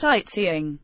sightseeing.